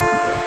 you